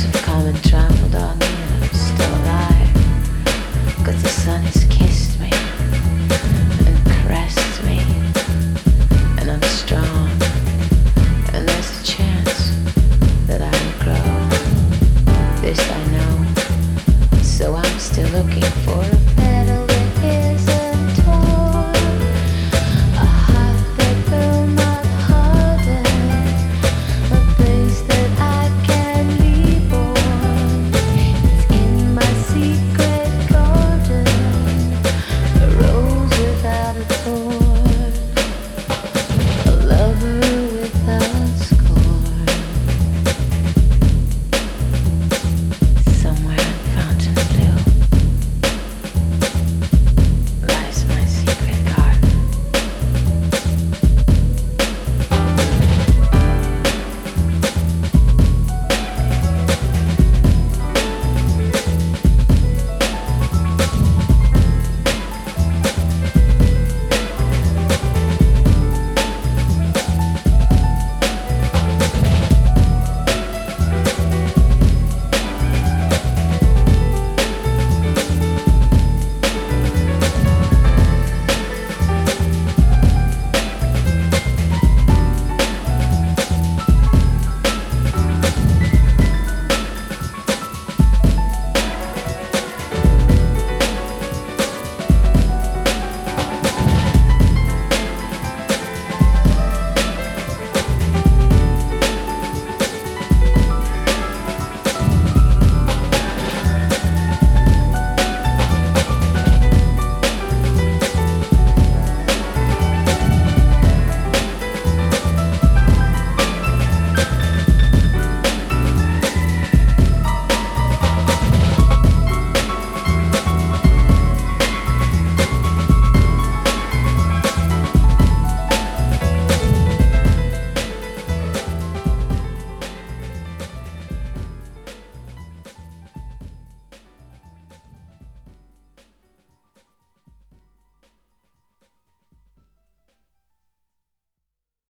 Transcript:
Have come and trampled on me, I'm still alive. Cause the sun is kissing.